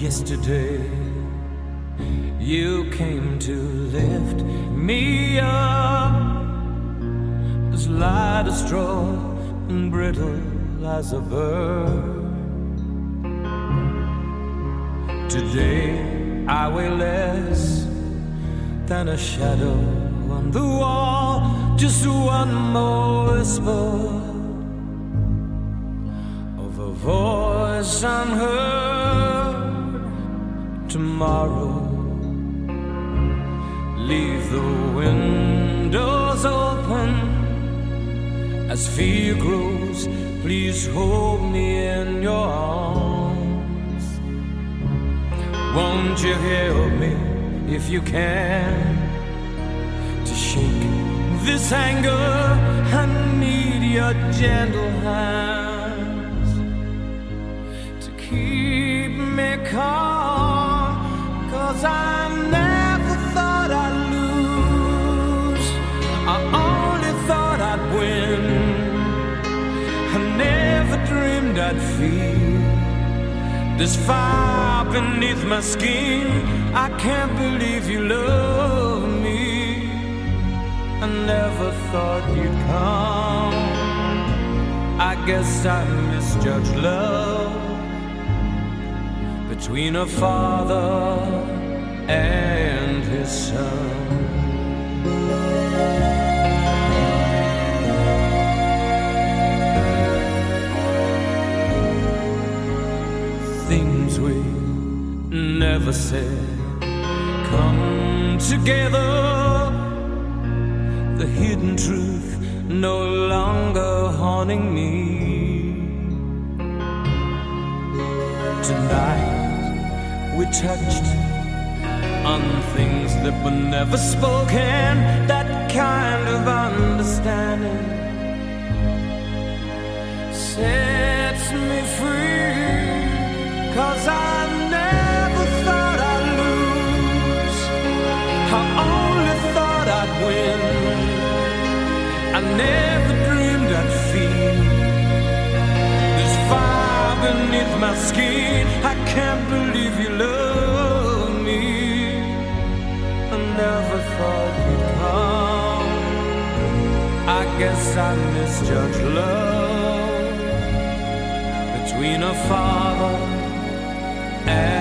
Yesterday, you came to lift me up as light as straw and brittle as a bird. Today, I weigh less than a shadow on the wall, just one more whisper of a voice unheard. Tomorrow, leave the windows open as fear grows. Please hold me in your arms. Won't you help me if you can to shake this anger? I need your gentle hands to keep me calm. Cause I never thought I'd lose, I only thought I'd win. I never dreamed I'd feel this fire beneath my skin. I can't believe you love me. I never thought you'd come. I guess I misjudged love between a father and his son. Things we never said come together. The hidden truth no longer haunting me. Tonight we touched on things that were never spoken. That kind of understanding sets me free. Cause I my skin. I can't believe you love me. I never thought you'd come. I guess I misjudged love between a father and